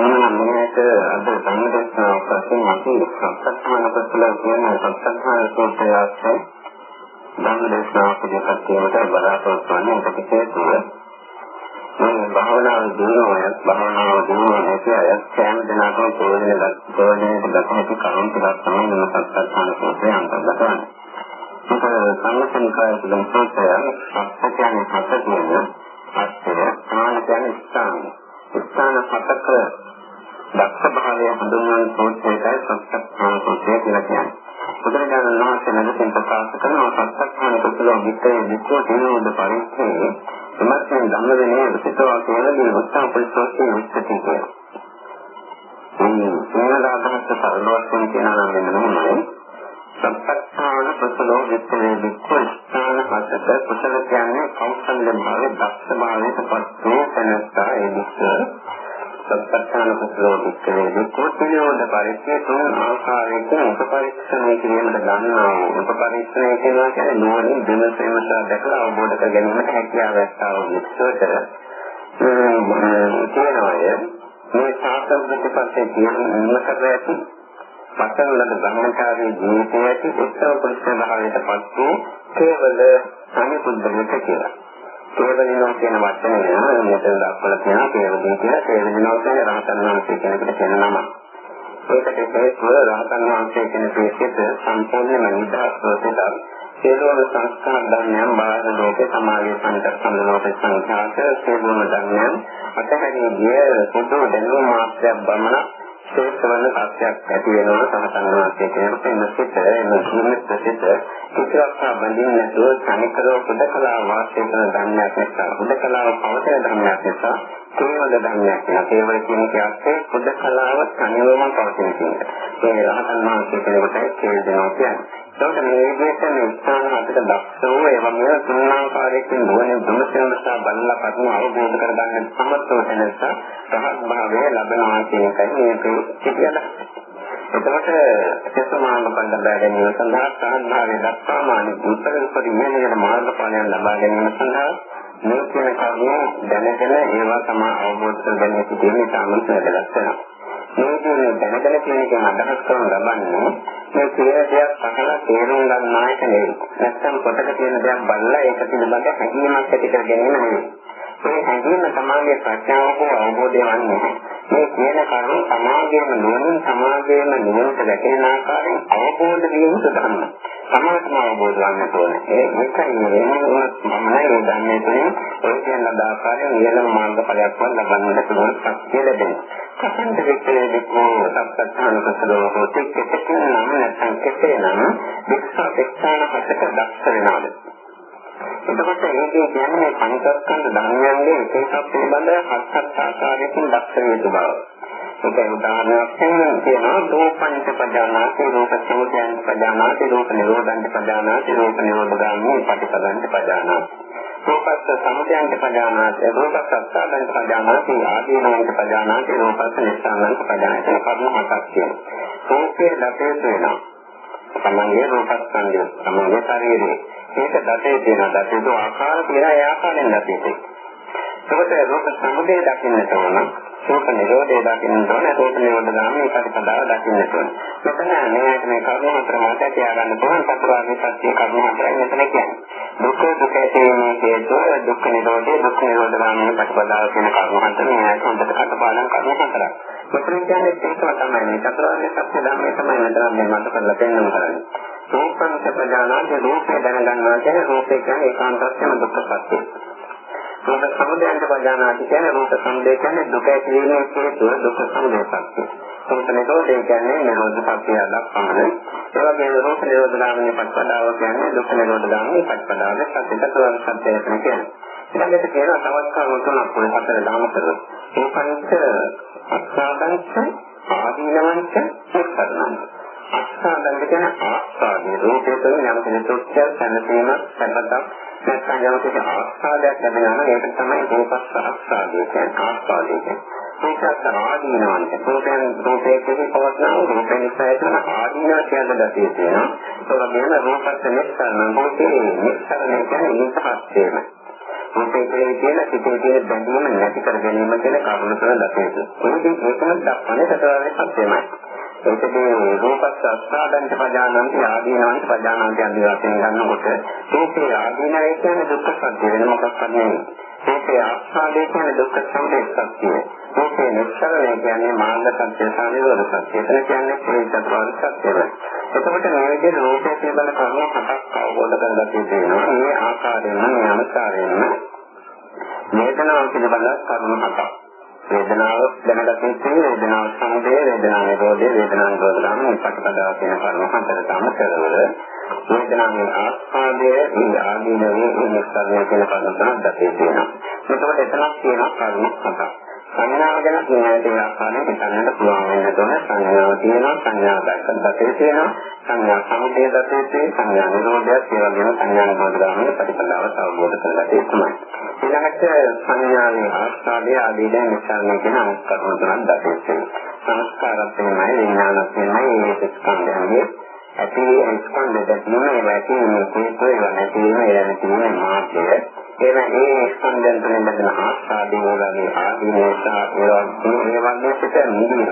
එහෙනම් මේක අද සම්මතස්නාව වශයෙන් අපි සත්‍යඥාන කුසල කියන සත්‍යඥාන සූත්‍රයත් ධම්මදේශනාව පිළිපැත් වීමට බලාපොරොත්තු වන්නේ ඒකට හේතුව මේ භාවනාව දිනුවය භාවනාව දිනුව නැති අය සෑම දිනකම ප්‍රයෝජන ප්‍රයෝජනයට දක්වපු කරුණු ටිකක් තමයි මේ සත්‍යඥාන සූත්‍රය අන්තර්ගත වන්නේ. මේක සංගතනිකාය කියන සූත්‍රය සත්‍යඥාන හත කියන අත්‍යය සමාන කියන ස්ථානය ස්ථාන හතක දක්ෂ භාවය හඳුන්වන සූත්‍රයයි සත්‍යඥාන සූත්‍රය කියලා කියන්නේ. බුදුරජාණන් වහන්සේ මෙලෙසින් ප්‍රකාශ කරනවා සත්‍යඥාන කුසල විද්‍යාවේ විකෝ දිනෝද පරිච්ඡේ එමත්යෙන් ධම්ම විනය විසිතවා කියනදී උත්සාහ පරිසෝෂී විස්තති කියලා. මේ සේනාදාහස්ත සරලවස්තුන් කියනවා නම් මෙන්න මෙහෙමයි. සත්‍යඥාන කුසල විද්‍යාවේ විකෝ ස්ථාන හතක කුසල කියන්නේ කෞශල්‍ය භාවයේ දක්ෂ භාවයට පත් වූ තැනස්සා ඒ විස්තර සත්‍යඥාන කුසලෝ වික්‍රේ විකෝපියෝද පරිච්ඡේ තුන් ආකාරයකින් උපපරික්ෂණය කිරීමට ගන්නා උපපරික්ෂණය කියනවා කියන්නේ නුවණින් දිනසෙමසා දැකලා අවබෝධ කර ගැනීමට හැකියාවක් ආවොත් කියනවාය. මේ සාසන ප්‍රතිපත්තිය කියන මොකද ඇති? පතන ලද බ්‍රහ්මචාරී ජීවිතයේ උත්තර පුරුෂ භාවයට පත් වූ කේවල සම්පූර්ණ කියලා. කේවලිනවා කියන වචනය මෙතන දක්වලා තියෙනවා කේවලින කියලා කේවලිනවා කියන්නේ රහතන් වහන්සේ කෙනෙකුට කියන නම. ඒකට හේතුව රහතන් වහන්සේ කෙනෙක් පිළිසිත සම්පූර්ණයෙන්ම නිදහස් වෙලා සියලුම සංස්කාර ධර්මයන් බාහිර ලෝකේ සමාජයේ සංකල්පන ලෝකේ සංඛ්‍යාත සියලුම ධර්මයන් අතහැරී ගිය සුදු දැනුම මාත්‍රයක් බමන ශ්‍රේෂ්ඨ වන සත්‍යයක් ඇති වෙනවා සමතන වාක්‍ය කියනකොට එන සිත එන ජීවිත සිත. කිසිවක් බඳින්න නැතුව තනිකරව හොදකලා වාසය කරන ධර්මයක් නිසා හොදකලාව පවතන ධර්මයක් නිසා කේවල ධර්මයක් නෙවෙයි කේවල කියන කයත්තේ හොදකලාව තනිවම පවතින කියන ඒ රහතන් වහන්සේ කෙනෙකුට කේල් දෙනවා කියන්නේ. ඒකට මේ විදිහට මේ ස්ථාන හතක දක්ෂ වූ ඒ වගේම තුන්ආකාරයකින් නුවණ දුමසෙනසා බලලා කරුණු අවබෝධ කරගන්න සමත් වෙන නිසා රහත් භාවය ලැබෙනවා කියන එකයි මේක කියන්න. එතකොට සසමාන බඳ බැලීම සඳහා රහත් භාවය දක්වාමානි උත්තර පරිමේලයන මාර්ගඵලයන් ලබා ගැනීම සඳහා මේ කියන කරුණු දැනගෙන ඒවා තමයි අවබෝධ කරගන්න සිටින්නේ සාමන්ත වැදගත් වෙනවා. මේ දැනගෙන කියන එක අදහස් කරන ලබන්නේ මේ කියන දෙයක් අහලා තේරුම් ගන්න ආයත නෙවෙයි. නැත්නම් පොතක තියෙන දෙයක් බලලා ඒක පිළිබඳ හැඟීමක් ඇති කර ගැනීම නෙවෙයි. මේ හැඟීම සමාගයේ ප්‍රඥාව හෝ අවබෝධය වන්නේ මේ කියන කරුණ සමාගයේම නුවණින් සමාගයේම නුවණට වැටෙන ආකාරයෙන් අවබෝධ වීම සුදුසුම. සමාජම අවබෝධ වන්න ඕනේ. ඒ මේකයි වෙනවා මම නෑ දන්නේ තුනේ ඔය කියන ආකාරයෙන් නියම මාර්ගඵලයක් වත් ලබන්නට පුළුවන් ශක්තිය ලැබෙනවා. කසන්ත වික්‍රේ විකෝ සත්‍යඥාන කසලෝ හොති කෙතකින් නම් නැත්නම් කෙසේනම් වික්ෂා වික්ෂාන හතක දක්ෂ වෙනවාද එතකොට ඒකේ කියන්නේ පංචස්කන්ධ ධර්මයන්ගේ එක එකක් පිළිබඳව හත් හත් ආකාරයකින් දක්ෂ වේතු බව. ඒක උදාහරණයක් කියනවා රූපංච පජානාති රූප සමුදයං පජානාති රූප නිරෝධං පජානාති රූප නිරෝධගාමී පටිපදං පජානාති රූපස්ස සමුදයන්ට පජානාති රූපස්ස අස්සාදන්ට පජානාති ආදීනවන්ට පජානාති රූපස්ස නිස්සාරණන්ට පජානාති කර්ම හතක් තියෙනවා. රූපේ දතේ වෙනවා. තමන්ගේ රූපස්කන්ධය තමන්ගේ ශරීරය. මේක දතේ තියෙන දතේ ආකාර කියලා ඒ ආකාරයෙන් දතේ තියෙනවා. ඒකට රූප සමුදය දකින්නට ඕන. රූප නිරෝධය දකින්නට ඕන. රූප නිරෝධ ගාමී ප්‍රතිපදාව දකින්නට ඕන. මෙතන මේක මේ කර්ම හතර මත තියාගන්න පුළුවන් චතුරාර්ය සත්‍ය කර්ම හතරයි මෙතන කියන්නේ. දුක්ඛ දුක ඇතිවීමේ හේතුව දුක්ඛ නිරෝධය දුක්ඛ නිරෝධ ගාමී ප්‍රතිපදාව කියන කර්ම හතර මේ හොඳට කටපාඩම් කර්ම හතරයි. මෙතන කියන්නේ ඒක තමයි මේ චතුරාර්ය සත්‍ය ධර්මයේ තමයි මෙතන මේ මත කරලා පෙන්නන කරන්නේ. රූපං සපජානාති රූපේ දැනගන්නවා කියන්නේ රූපේ කියන්නේ ඒකාන්ත වශයෙන් දුක්ඛ සත්‍යය. රූප සමුදයන්ට පජානාති කියන්නේ රූප සමුදය කියන්නේ දුක ඇතිවීමේ හේතුව දුක සමුදය සත්‍ය. රූප නිරෝධය කියන්නේ නිරෝධ සත්‍යය දක්වන්නේ. ඒ වගේම රූප නිරෝධ නාමයේ පස්පදාව කියන්නේ දුක් නිරෝධ නාමයේ පස්පදාව සත්‍යතර සත්‍යය කියන්නේ. ඊළඟට කියනවා තවත් කරුණු තුනක් පොළ හතර දාමතර. රූපංච අස්සාදංච ආදීනවංච සත්‍යනංච අස්සාදංච කියන ආස්වාදී රූපේ තුළ යම් කෙනෙක් සුත්‍ය සම්පූර්ණ සම්බන්ධක් නැත්නම් යමකට ආස්වාදයක් ලැබෙනවා නම් ඒක තමයි රූපස්ස ආස්වාදය කියන්නේ ආස්වාදය කියන්නේ ඒකත් ආදීනවන්ත රූපයෙන් රූපයේ පවත්නා රූපේ නිසා එතන ආදීනව කියන දතිය තියෙනවා. ඒ වගේම රූපස්ස නිස්සාරණ රූපේ නිස්සාරණය කියන්නේ? නිසහත් වීම රූපේ කියලා සිතේ තියෙන බැඳීම නැති කර ගැනීම කියන කරුණ තුන දක්වනවා. ඒකෙන් ඒකම දක්වන්නේ සතරවරේ සත්‍යමයි. ඒකදී රූපස්සාදන්ත පජානන්ති ආදීනවන්ත පජානන්ති අදී වශයෙන් ගන්නකොට රූපේ ආදීනවය කියන්නේ දුක්ඛ සත්‍ය වෙන මොකක්ද නෙවෙයි. රූපේ ආස්වාදේ කියන්නේ දුක්ඛ සමුදය සත්‍යය. රූපේ නිස්සරණය කියන්නේ මාර්ග සත්‍ය සානිරෝධ සත්‍ය. එතන කියන්නේ ප්‍රේතත්වාද සත්‍යය. එතකොට මේ විදිහට රූපය පිළිබඳ කරුණු හතක් අවබෝධ කරගන්න තියෙනවා. මේ ආකාරයෙන්ම මේ අනුසාරයෙන්ම වේදනාව පිළිබඳ කරුණු හතක්. වේදනාව දැනගත යුතුයි වේදනාව සමුදය වේදනාව නිරෝධය වේදනාව නිරෝධ ගන්න මේ පිටකඩාව කියන කරුණු හතර තමයි කරවල වේදනාවේ ආස්වාදය මේ ආදීනවේ මේ නිස්සාරණය කියන කරුණු තමයි දැකේ තියෙනවා. එතකොට එතනක් තියෙනවා කරුණු හතක්. සංඥාව ගැන කියනදී ආකාරයෙන් හිතන්නට පුළුවන් වෙන තොන සංඥාව තියෙනවා. සංඥා දැක්කත් තියෙනවා. සංඥා සමුදය දතේ සංඥා නිරෝධයක් ඒ වගේම සංඥා නිරෝධ ගාමී ප්‍රතිපදාව අවබෝධ කරගන්න ඒකමයි ඊළඟට සංඥාවේ ආස්වාදයේ ආදී දැන් විස්තරණය කරන අනිත් කරුණු තුනක් දතේ සංස්කාරත් වෙනයි විඥානත් වෙනයි මේ ස්කන්ධයන්ගේ ඇති ස්කන්ධ දෙකම ඒවාට මේ කුණු ඒවා නැති වෙන ඒවා තියෙන මාර්ගය එන ඒ ස්කන්ධයන් තුළින් බඳන ආස්වාදයේ වගේ ආදීනෝසා ඒවා මේ වගේ පිට නිදින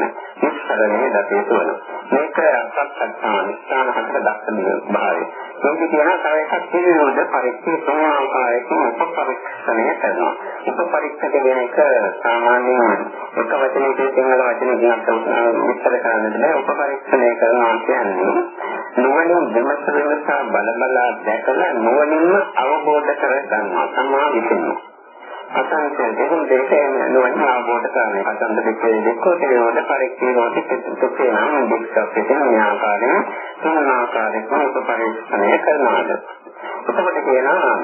ඉස්සරනේ දතේ තුන මේක සත්‍යස්ථාන ස්ථාන හතර දක්වන භාවය. මේක කියන තව එකක් පිළිවෙලද පරිච්ඡේ තුන ආකාරයකින් උපපරීක්ෂණය කරනවා. උපපරීක්ෂක කියන එක සාමාන්‍යයෙන් එක වචනයකින් සිංහල වචනයකින් විස්තර කරන්න බෑ උපපරීක්ෂණය කරනවා කියන්නේ නුවණින් විමස විමසා බල බලා දැකලා නුවණින්ම අවබෝධ කරගන්නවා තමා විසින්ම. අසංකේත දෙහින් දෙකෙන් නුවණ අවබෝධ කරගන්න. අසංකේත දෙකේ දෙකෝටේ වල පරිච්ඡේදෝටි තුකේ නම් දෙක්කපෙන් ආකාරයෙන් තුන් ආකාරයකින් උපපරීක්ෂණය කරනවාද. එතකොට කියනවා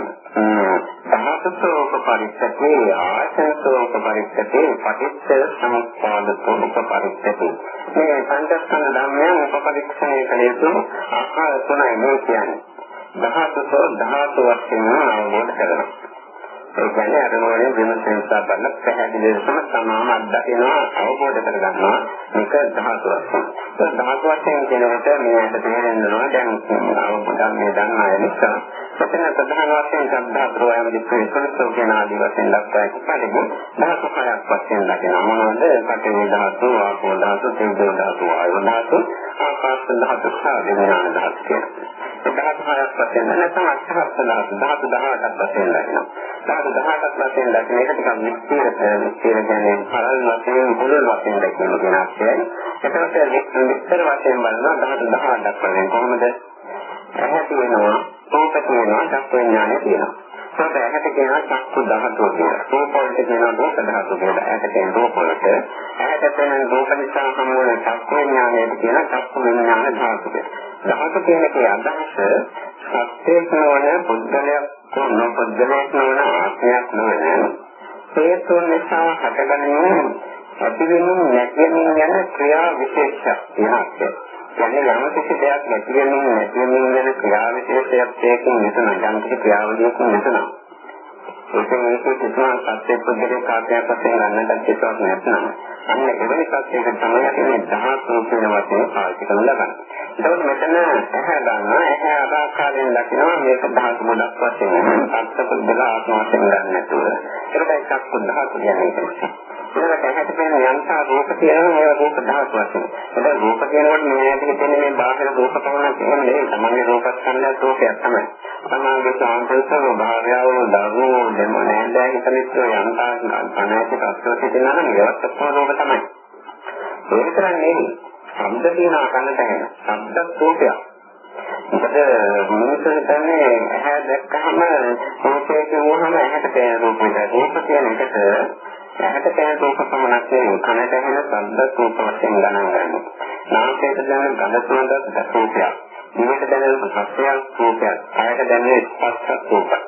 ධාතුසෝක පරිච්ඡේදේ ආසනසෝක පරිච්ඡේදේ පටිච්ච සමුප්පාදසෝක පරිච්ඡේදේ මේ පංචස්කන්ධ ධර්මයන් උපපරීක්ෂණය කළ යුතු ආකාර තුනයි මේ කියන්නේ. ධාතුසෝ ධාතු වශයෙන් අවබෝධ කරගන්න. ඒ කියන්නේ අර මොනේ විමසෙන් සබන්න පැහැදිලි වෙනසම තමාම අත්දකිනවා අවබෝධ කරගන්නවා මේක ධාතු වශයෙන්. ඒ ධාතු වශයෙන් කියනකොට මේකට තේරෙනවා දැන් අවබෝධ මේ දන්නා නිසා එතන ප්‍රධාන වශයෙන් සද්ධා ප්‍රෝයම දික්කේ සුළුසෝ කියන ආදී වශයෙන් දක්වා ඇතිපරිදි ධාතු හයක් වශයෙන් දකිනවා මොනවද? පඨවි ධාතු, ආපෝ ධාතු, තේජෝ ධාතු, වායු ධාතු, ආකාශ ධාතු, සහ විඥාන ධාතු කියලා. ධාතු හයක් වශයෙන් නැත්නම් අටහත් ධාතු ධාතු 18ක් වශයෙන් දකිනවා. ධාතු 18ක් වශයෙන් දකින එක ටිකක් විස්තර විස්තර කියන්නේ පරල් වශයෙන් මුලල් වශයෙන් දකින්න කියන අර්ථයයි. එතකොට විස්තර වශයෙන් බලනවා ධාතු 18ක් වශයෙන් කොහොමද? ඇහැ තියෙනවා, රූප තියෙනවා, චක්ක විඥානය තියෙනවා. සෝත ඇහැට කියනවා චක්කු ධාතුව කියලා. රූප වලට කියනවා රූප ධාතුව කියලා. ඇහැට කියන රූප වලට ඇහැට තියෙන රූප නිසා හමු වෙන චක්කු විඥානයට කියනවා චක්කු විඥාන ධාතුව කියලා. ධාතු කියන එකේ අදහස සත්‍යයක් නොවන පුද්ගලයක් නොපුද්ගලයක් නොවන ආත්මයක් නොවන හේතුන් නිසා හටගන්නේ ඇතිවෙමින් නැතිවෙමින් යන ක්‍රියා විශේෂයක් තියෙනවා. කියන්නේ යම් කිසි දෙයක් නැතිවෙමින් නැතිවෙමින් යන ක්‍රියා විශේෂයක් ඒකෙන් යුතුන යම් කිසි ක්‍රියාවලියකින් යුතුනවා. ඒකෙන් මේක කිසිම සත්‍ය පුද්ගලික කාර්යයක් වශයෙන් ගන්නට කිසිවක් නැත්නම් අන්න එවැනි සත්‍යයක තමයි මේ ධාතු කියන වචනේ පාවිච්චි කරන ලබන්නේ. ඒකෝට මෙතන ඇහැ ගන්නවා ඇහැ ආකාරයෙන් දකිනවා මේක ධාතු මොඩක් වශයෙන් සත්‍ය පුද්ගල ආත්ම වශයෙන් ගන්න නැතුව ඒකට එකක් ධාතු කියන්නේ ඒක. ඒකට ඇහැට පෙනෙන යන්තා රූප කියනවා ඒ රූප ධාතු වශයෙන්. ඒක රූප කියනකොට මේ ඇතුලේ තියෙන මේ බාහිර රූප පමණක් නෙමෙයි තමන්ගේ රූපස්කන්ධය රූපයක් තමයි. තමන්ගේ සාන්තසව භාවයව දරුවෝ දෙම නෑදෑ හිතලිට යන්තා අනාගත තත්ත්වයක සිටිනා නම් ඒවත් ඔක්කොම රූප තමයි. ඒ විතරක් නෙමෙයි. ශබ්ද තියෙන කනට ඇහෙන. ශබ්ද රූපයක්. මොකද මිනිස්සු හිතන්නේ ඇහැ දැක්කහම රූපේ කියවහම ඇහැට පේන රූපයක්. රූප කියන එකට ඇහැට පේන රූප පමණක් නෙවෙයි කනට ඇහෙන ශබ්ද රූප වශයෙන් ගණන් ගන්නවා. නාසයට දැනෙන ගඳ සුවඳ රූපයක්. දිවට දැනෙන රසයක් රූපයක්. කයට දැනෙන ස්පර්ශ රූපයක්.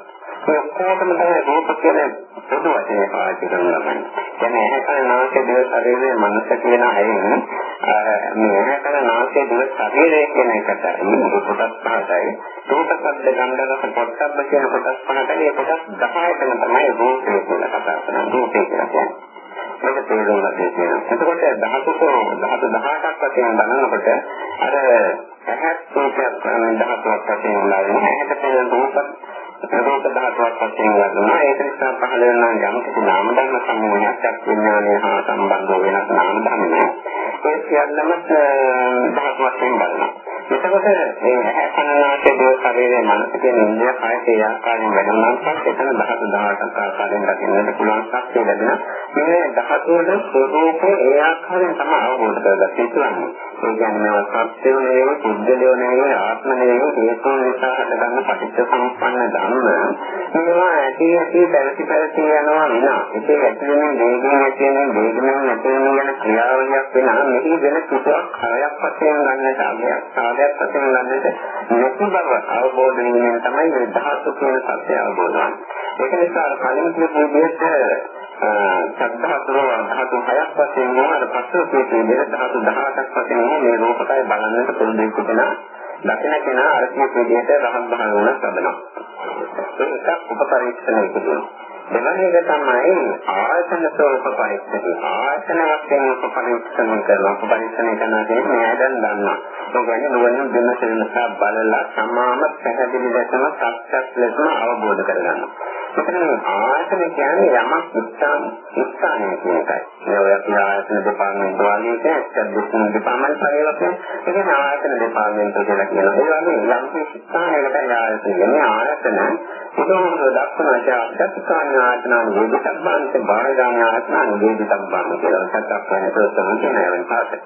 ඒ ඔක්කොටම තමයි රූප කියන පොදු වචනේ පාවිච්චි කරනවා නම්. කියන්නේ ඇහැකල නාසය දිව ශරීරය මනස කියන අයින් මේ ඇහැකල නාසය දිව ශරීරය කියන එකට කොටස් පහයි. රූප ශබ්ද ගන්ධ රස පොට්ටබ්බ කියන කොටස් පහට මේ කොටස් 10ටම තමයි රූපය කියලා කතා කරන්නේ. රූපය කියලා කියන්නේ. මේක තේරුම් ගන්න තියෙනවා. එතකොට ධාතුකෝ ධාතු 18ක් වශයෙන් බලනකොට අර ඇහත් රූපයක් ධාතුවක් වශයෙන් බලනවා. ඇහැට පෙනෙන රූප රූප ධාතු ධාතුවක් වශයෙන් ගන්නවා. ඒක නිසා පහළ වෙන යම් කිසි නාම ධර්ම සමූහයක් විඥානය හා සම්බන්ධ වෙන නාම ධර්ම. ඒ සියල්ලම ධාතු වශයෙන් ගන්නවා. එතකොට මේ කනනාසේ දෝ ශරීරයේ මනස කියන ඉන්ද්‍රිය කායයේ ආකාරයෙන් වැඩුණාන් පස්සේ එතන ධාතු 18ක් ආකාරයෙන් දකින්නට පුළුවන් ශක්තිය ලැබෙන මේ ධාතු වල ස්වરૂපේ ඒ ආකාරයෙන් තමයි අවබෝධ කරගන්න පුළුවන්. ඒ කියන්නේ සත්‍යෝ නෙවෙයි, බුද්ධලෝ නෙවෙයි, ආත්ම නෙවෙයි, හේතු නිසා හටගන්න පටිච්ච සමුප්පන්න ධර්ම. මේවා ඇති ඇති පැවති පැවති යනවා විනා. ඒකේ ඇතිවෙන වේගයෙන් ඇතිවෙන වේගයෙන් නැතිවෙන යන ක්‍රියාවලියක් වෙනා මෙහි වෙන කිසිවක් හරයක් වශයෙන් ගන්නට ආගයක් වශයෙන් ගන්නට නැති බව අවබෝධ වීමෙන් තමයි මේ ධාතු කියන සත්‍ය අවබෝධ වන්නේ. ඒක නිසා කලින් කියපු විදිහට සද්ධාතුර ධාතු හයක් වශයෙන් මොනවාද පස්සේ කියපු විදිහට ධාතු 18ක් වශයෙන් මේ රූපකය බලන්නට පුළුවන් කෙන දකින කෙනා අර කියපු විදිහට රහත් භාවන ලබනවා. ඒක උපපරීක්ෂණය කියනවා. දෙවැනි එක තමයි ආයතන ස්වરૂප පරීක්ෂණය. ආයතන වශයෙන් උපපරීක්ෂණය කරනවා. උපපරීක්ෂණය කරනවා කියන්නේ මෙයා දැන් දන්නවා. ඒ කියන්නේ නුවණින් දෙන්නසෙන්නසා බලලා සමාම පැහැදිලි ලෙසම සත්‍යයක් ලෙසම අවබෝධ කරගන්නවා. මෙතන ආයතන කියන්නේ යමක් ස්ථාන ස්ථානය කියන එකයි. මේ ඔය අපි ආයතන දෙපාර්තමේන්තු වලින් කියන්නේ දුක්ඛ දෙපාර්තමේන්තු පරිවර්තන. ඒක ආයතන දෙපාර්තමේන්තු කියලා කියනවා. ඒ වගේ යම් ස්ථානයකට ආයතන. මේ ආයතන උදාහරණ දක්වන ආයතන ආයතන වේදිතබ්බාන්ත බාහිරාණ ආයතන වේදිතබ්බාන්ත කියලා සත්‍යක් වෙන ප්‍රශ්න තියෙනවා පාඩේ.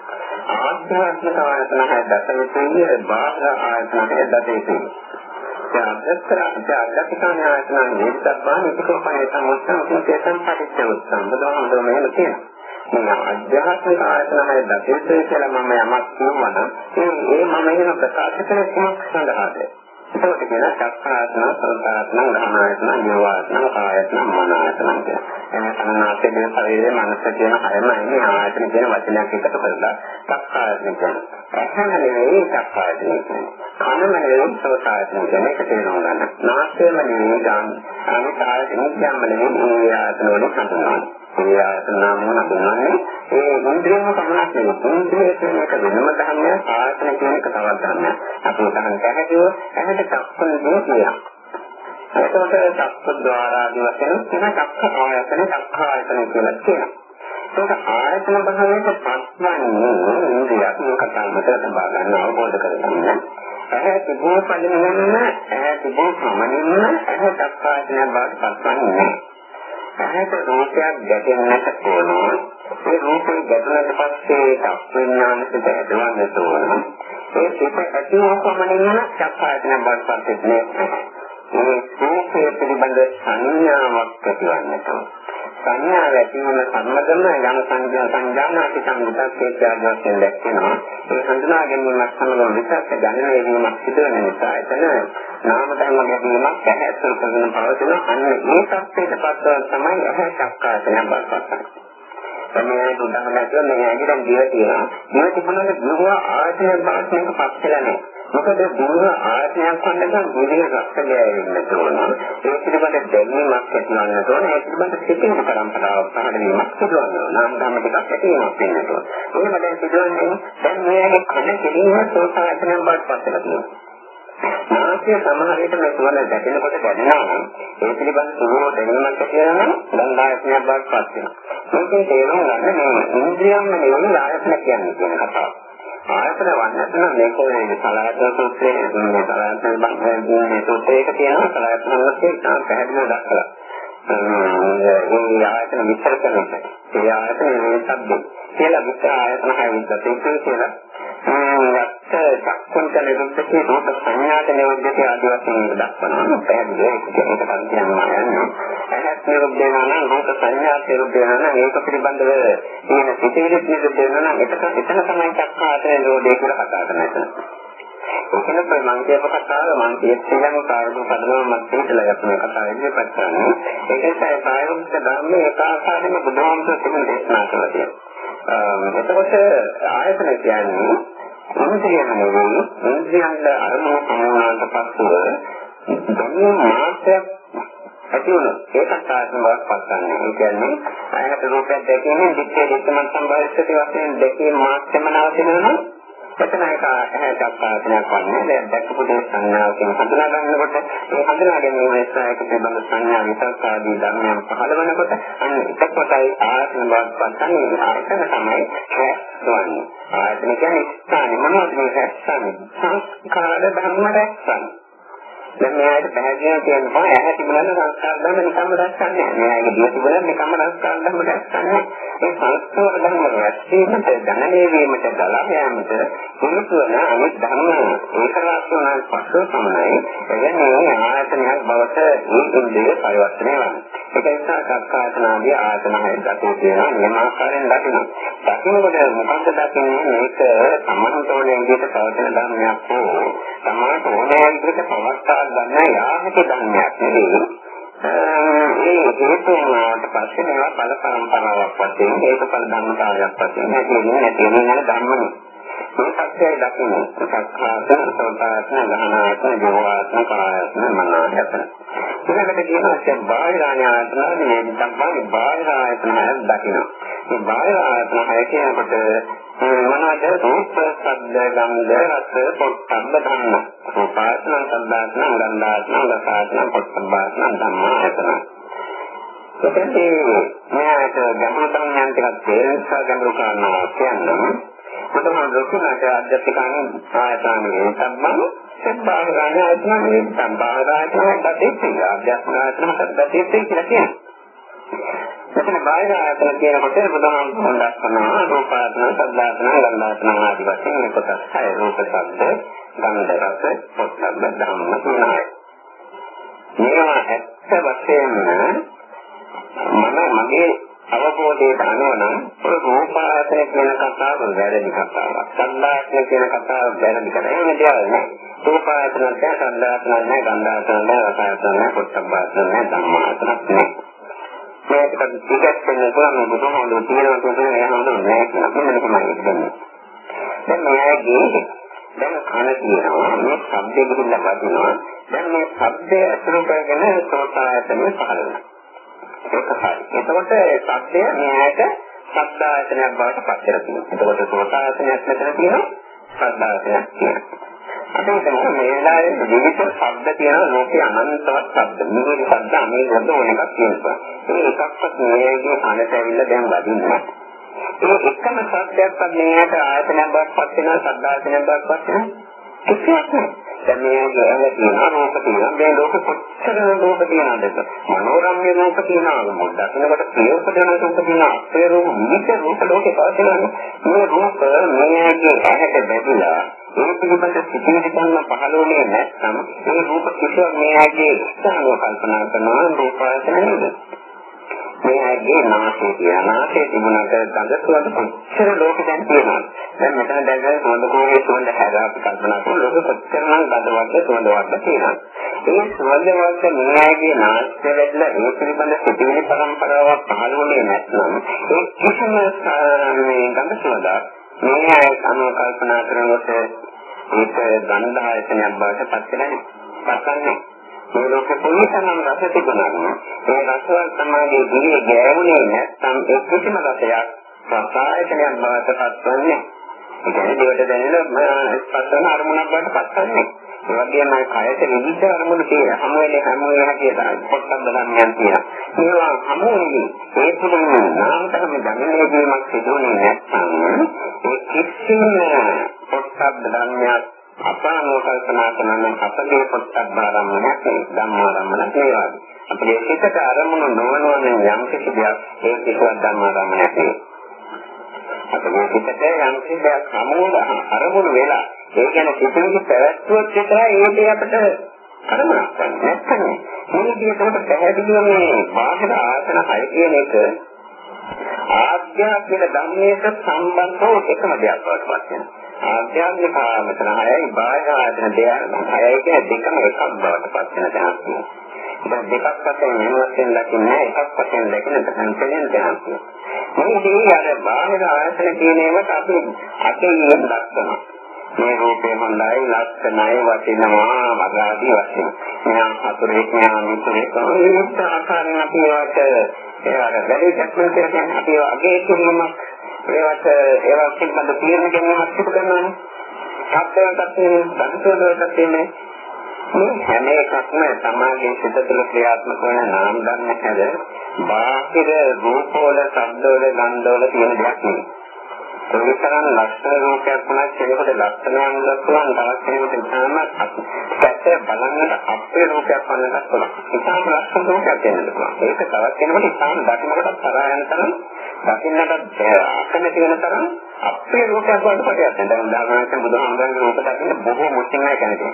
ආධ්‍යාත්මික ආයතන හැදෙන්න තියෙන්නේ බාහිර ආයතන හැදෙන්න ජාගතිකාන ආයතන නිස්සබ්බාන එකකෝපය සම්මුතිය උපේතන් පටිච්ච උත්සම්බදවම මෙහෙම කියනවා. මේ අධ්‍යාත්මික ආයතනය දැකේ කියලා මම යමක් කියනවා නම් ඒ මම එහෙම ප්‍රකාශ කරේ කුමක් සඳහාද? ඒකට කියන සක්කායතන, සෝතායතන, ධනායතන, යෝවායතන, කායතන, මනායතන කියන. එන සම්මාසයේ මේ ශරීරයේ මනස කියන හයම ඉන්නේ ආයතන කියන වචනයක් එකතු කරලා සක්කායතන කියනවා. එහෙම නෙවෙයි සක්කායතන කියන්නේ. කනම නෙවෙයි සෝතායතන කියන එක තේරුම් ගන්න. නාසයම නෙවෙයි ගන්න. අනිත් ආයතන කියන්න නෙවෙයි ඒ ආයතන වල හඳුන්වන්නේ. ඒ ආයතන නම් හඳුන්වන්නේ ඒ ඉන්ද්‍රියම පමණක් නෙවෙයි. ඉන්ද්‍රිය කියන එක වෙනම ධර්මයක්, ආයතන කියන එක තවත් ධර්මයක්. අපි උදාහරණ කැහැකියෝ ඇහැට චක්කන දේ කියනවා. එතකොට චක්කද්වාරාදී වශයෙන් කියන චක්ක ආයතන, චක්ක ආයතන කියලා කියනවා. ඒක ආයතන භාවයට පස්වන්නේ ඉන්ද්‍රියක් කතාවකට තබා ගන්න අවබෝධ කරගන්න. ඇහැ තිබුණ පළිනවන්න ඇහැ තිබුණ ප්‍රමණින්න ඇහැ චක්කායතන බවට පස්වන්නේ නැහැ. ඇහැට රූපයක් ගැටෙන්නට ඕන. ඒ රූපේ ගැටුණාට පස්සේ චක්විඥානික දැදවන්න ඕන. ඒ සිත ඇති වූ චක්කායතන බවට පස්සේ මේ රූපේ පිළිබඳ සංඥාවක් ඇතිවන්නට ඕන. සංඥා ඇති වෙන සම්මතම යන සංඥා සංඥානාති සංගතස්සේ ත්‍යාගයෙන් දැක්වෙනවා. ඒ හඳුනා ගැනීමක් සමග විචක්ක ගණනය වීමක් සිදු වෙන නිසා එතන නාම ධර්ම ගැනීමක් ඇහැසල් කරන පවතින අන්න ඒ තත්ත්වයට පත්ව තමයි ඇහැ සක්කායතන බවපත්. තමයි උදාහරණයක් මේ ඇඟිලෙන් දිය තියෙනවා. දිය තිබුණාට දිව ආයතනයක් බවට මේක පත් වෙලා නැහැ. මොකද දුර ආයතනයක් වන්නකම් දුරේ රක්තය වෙන්න ඕන. ඒ පිළිබඳ දැනීමක් ඇතිවන්න ඕන. ඒ පිළිබඳ සිතින් පරම්පරාවක් පහළ වීමක් සිදුවන්න ඕන. නම් ධර්ම ටිකක් ඇතිවීමක් වෙන්න ඕන. එහෙම දැන් සිදුවන්නේ දැන් මේ කන කෙලින්ම සෝතායතනයක් බවට පත් වෙලා තියෙනවා. මානසික සමහරවිට මේ සුවඳ දැකෙනකොට දැනෙනවා නම් ඒ පිළිබඳ සුවෝ දැනීමක් කියලා නම් ගන්ධායතනයක් බවට පත් වෙනවා. මේකේ තේරුම් ගන්න මේ ඉන්ද්‍රියම් නෙවෙයි ආයතන කියන්නේ කියන කතාව. ආයතන වන්නත් නම් මේකේ සලආයතන සූත්‍රයේ මේ සලආයතන බංගන්නේ සූත්‍රයක තියෙනවා සලආයතන වලට ඉතාම පැහැදිලිව දක්වලා. මේ ආයතන විස්තර කරනවා. ඒ ආයතන මේ සබ්ද කියලා විස්තර ආයතන හැවිද්ද කියලා යක්ත චක්කුන්ත නිරුද්ධකේ රූප සංඥාත නිරුද්ධකේ ආදී වශයෙන් දක්වනවා. පැහැදිලි ඒක කියනකට කියනවා යන්නේ. එහෙත් නිරුද්ධ වෙනවා නම් රූප සංඥාත නිරුද්ධ වෙනවා නම් ඒක පිළිබඳව තියෙන සිතිවිලි නිරුද්ධ වෙනවා නම් ඒක එතන තමයි චක්කාත නිරෝධය කියලා කතා කරන්නේ. ඔකන මම කියපු කතාව මම කියච්චියම කාර්යෝ පදනම මත කියලා යපුන කතාව ඉදිරිපත් කරනවා. ඒක නිසා ප්‍රායෝගික ධර්මයේ එක ආකාරයෙන්ම බුදුහාමුදුරුවෝ තිබෙන දේශනා කළා තියෙනවා. එතකොට ආයතන කියන්නේ ඉන්ද්‍රියම නෙවෙයි ඉන්ද්‍රියන්ට අරමුණු සමුනාට පස්සෙ දැනීම මාත්‍රයක් ඇති වුණොත් ඒකත් ආත්ම බවක් පස්සන්නේ. ඒ කියන්නේ අයහත රූපයක් දැකීමෙන් දිත්තේ දිත්තමන් සම්භාවිතති වශයෙන් දැකීම මාත්‍රම නවතිනවා එතන එක ඇහැටක් ආසනයක් වන්නේ. දැන් දැක්කපු දේ සංඥාව කියන හඳුනා ගන්නකොට ඒ හඳුනා ගැනීම නිසා ඒක පිළිබඳ සංඥා විතක් ආදී ධර්මයන් පහළ වෙනකොට අන්න එකකොටයි ආසන බවක් පත්තන්නේ ආයතන තමයි හැස්වන්නේ. ආයතන කියන්නේ ස්ථාන මොනවද මේ හැස්වන්නේ? සංස්කාර ධර්ම රැස්සන්නේ දැන් මෙයාට පැහැදිලිව කියනවා ඇහැ තිබුණාම සංස්කාර ධර්ම නිකම්ම දැක්කන්නේ නැහැ. මෙයාගේ දිය තිබුණාම නිකම්ම සංස්කාර ධර්ම දැක්කන්නේ. ඒ සංස්කාර ධර්ම රැස්වීමට ධනණය වීමට ගලා යාමට හේතුවන අනිත් ධර්ම ඒකරාශනාල් පස්ව තමයි එවැනි ආයතනයක් බවට මේ ඉන්ද්‍රිය පරිවර්තනය වන්නේ. ඒක නිසා සක්කායතනාදී ආයතන හය දතෝ කියන නියම ආකාරයෙන් දකිනවා. දකිනකොට මොකක්ද දකින්නේ මේක සම්මතෝලේ විදිහට පවතින ධර්මයක් හෝ සමාන ඕනෑ විදිහට පවත්තා ගන්න යාමක ධර්මයක් නෙවෙයි. ඒ හේතුනාට පස්සේ මේවා බල පරම්පරාවක් වශයෙන් ඒක බල ධර්මතාවයක් වශයෙන් නැති වෙන නැති වෙන යන ධර්මනේ. මේ සත්‍යය දකින්න සක්කාත සෝතාත්ම ගහනාත්ම ජෝවාත්ම කායත්ම මනායතන. ඊළඟට කියනවා දැන් බාහිර ආයතන මේ තමයි බාහිර ආයතන දකින්න. මේ බාහිර ආයතන හය කියනකොට මොනවද රූප, ශබ්ද, ගන්ධ, රස, පොට්ටබ්බ ධම්ම. රූපාසන, සබ්දාසන, ගන්ධාසන, රසාසන, පොට්ටබ්බාසන ධම්මාසන. එතෙන්දී මෙයාට ගැඹුරු තත්ත්වයන් ටිකක් තේරෙන්න ගැඹුරු කරනවා කියන්නේ මොකද ලොකුනට අධ්‍යාත්මික ආයතනයේ සම්බන්ධ සබ්බාහරණ ආයතනයේ සම්බාහරණ ආයතනයේ අධ්‍යාත්මික ආයතනයේ කියලා කියනවා. මෙතන බාහිර ආයතන කියනකොට බුදුහාමුදුරුවෝ දක්වනවා රූපායතන, සද්ධායතන, ගන්ධායතන ආදී වශයෙන් මේ කොටස් හය රූප, ශබ්ද, ගන්ධ, රස, පොට්ටබ්බ ධම්ම තුනයි. මේවා ඇත්ත වශයෙන්ම මම මගේ අවබෝධයට අනුව නම් රූපායතන කියන කතාව වැරදි කතාවක්. සද්ධායතන කියන කතාව වැරදි කතාවක්. එහෙම දෙයක් නෑ. රූපායතන නැහැ, සද්ධායතන නැහැ, ගන්ධායතන නැහැ, රසායතන නැහැ, පොට්ටබ්බායතන නැහැ, ධම්මායතන නැහැ. මේකට ටිකක් වෙන පුළුවන් මේ බුදුහමෝ තියෙනවා කියන එක හඳුනන්නේ නැහැ කියලා තමයි කියන්නේ. දැන් මෙයාගේ දැන් කන තියෙනවා මේ ශබ්දෙ ගිහිල්ලා වදිනවා. දැන් මේ ශබ්දය අතුරු කරගෙන සෝතායතනෙ පහළ වෙනවා. ඒක හරි. එතකොට ශබ්දය මෙයාට ශබ්දායතනයක් බවට පත් කරලා තියෙනවා. එතකොට සෝතායතනයක් මෙතන තියෙනවා. ශබ්දායතනයක් තියෙනවා. අපි හිතමු මේ වෙලාවේ විවිධ ශබ්ද තියෙන ලෝකේ අනන්තවත් ශබ්ද. මේකේ ශබ්ද අනේකද ඕන එකක් තියෙනවා. ඒ එකක්වත් මේකේ කනට ඇවිල්ලා දැන් වදිනවා. ඒ එකම ශබ්දයක් මේකට ආයතනයක් බවට පත් වෙනවා, ශබ්දායතනයක් බවට පත් වෙනවා. කිසිවක් නෑ. දැන් මේකේ ඇඟ තියෙනවා, රූප තියෙනවා. මේ ලෝක කොච්චර රූප තියෙනවද? මනෝරම්‍ය රූප තියෙනවා. මොකක්ද? එතකොට ප්‍රියෝප දෙන රූප තියෙනවා. ඒ රූප විවිධ රූප ලෝකේ පවතිනවා. මේ රූප මේකේ ඇහැට බැඳිලා ඒ පිළිබඳ සිතිවිලි ගන්න පහළෝනේ නැත්නම් ඒ රූප කිසිවක් මේ ආගේ ස්ථානව කල්පනා කරනවා රූපායතන නේද? මේ ආගේ නාසය කියන නාසය තිබුණාට ගඳ සුවඳ කොච්චර ලෝක දැන් තියෙනවා. දැන් මෙතන දැන් සුවඳ කෝරේ සුවඳ හැදලා අපි කල්පනා කරන ලෝක කොච්චරනම් ගඳ වර්ග සුවඳ වර්ග තියෙනවා. ඒ සුවඳ වර්ග මේ ආගේ නාසය වැදලා ඒ පිළිබඳ සිතිවිලි පරම්පරාවක් පහළෝනේ නැත්නම් ඒ කිසිම මේ ගඳ සුවඳක් මේ අය අනුව කල්පනා කරනකොට ඒක ගන්ධායතනයක් බවට පත් වෙනවා. පස්සන්නේ මේ ලෝකෙ කොයිතරම් රස තිබුණාද ඒ රසවල තමයි දිවේ ගෑවුනේ නැත්නම් ඒ කිසිම රසයක් රසායතනයක් බවට පත් වෙන්නේ. ඒ කියන්නේ දිවට දැනෙන ස්පර්ශන අරමුණක් බවට පත් වෙන්නේ. ඒ වගේම කයට විවිධ අරමුණු තියෙන හැම වෙලේ හැම වෙලේ හැටියට පොට්ටම් බලන්නයන් තියෙනවා. ඒවා හමු වෙන්නේ ඒ තුලින් නාමතරම දැනෙන්නේ වීමක් සිදුවන්නේ නැත්නම් ඒ කිසිම පොට්ටම් ධර්මයක් අපානෝ කල්පනා කරන අපගේ පොට්ටම් ආරම්භයක් ධම්මාරම්මණක් වේවා. අපේ සිතට අරමුණු නොවනවන යම් කිසි දෙයක් ඒ කිසිවක් ධම්මාරම්මණයක් නෙවෙයි. අපේ සිතට යම් කිසි දෙයක් හමුවලා අරමුණු වෙලා ඒ කියන්නේ සිතුවිලි පැවැත්වුවොත් විතරයි ඒ දේ අපිට කරමක් ගන්න. නැත්නම් මේ විදිහට පැහැදිලිව මේ බාහිර ආසන හය කියන එක ආධ්‍යාත්මික ධර්මයට සම්බන්ධව එකම දෙයක් බවට පත් වෙනවා. ආධ්‍යාත්මික ආයතන හයයි බාහිර ආයතන දෙක හයයි කියන දෙකම එකක් බවට පත් වෙන තැනක් තියෙනවා. දැන් දෙකක් වශයෙන් මෙහෙම වශයෙන් දකින්නේ එකක් වශයෙන් දකින්න තැන තැන තැනක් තියෙනවා. මේ දේ අර බාහිර ආයතන කියන ඒවාට අපි අතේ ඉන්න දක්වනවා. මේ රූපේ හොඳයි ලක්ෂණයි වටිනවා වගාදී වශයෙන් මෙයා හතරේ මෙයා මිතුරේ. කොහොමද ආකාරයෙන් අපි වට ඒවට වැඩි දැක්මක් කියන්නේ අපි අගේ කිරීමක් ඒවට ඒවා පිළිබඳ තීරණ ගැනීමක් සිදු කරනවානේ සත්‍යයකට තියෙන සංසෝධනකට තියෙන මේ හැම එකක්ම සමාජයේ සිත තුළ ක්‍රියාත්මක වන නාම ධර්ම හැද බාහිර රූපවල, ශබ්දවල, ගන්ධවල තියෙන දෙයක් නෙවෙයි. කොයිතරම් ලක්ෂණ රූපයක් වුණත් කෙනෙකුට ලක්ෂණයන් දක්වන තවත් කෙනෙකුට ඉතාම සැප බලන්නට අපේ රූපයක් වන්නත් පුළුවන්. ඉතාම ලක්ෂණ රූපයක් වෙන්නත් පුළුවන්. ඒක තවත් කෙනෙකුට ඉතාම දකින්නකට තරහ යන තරම් දකින්නට අකමැති වෙන තරම් අපේ රූපයක් වඩ පටයක්. දැන් උදාහරණයක් බුදුහාමුදුරන්ගේ රූප දකින්න බොහෝ මුස්ලිම්ලා කැමතියි.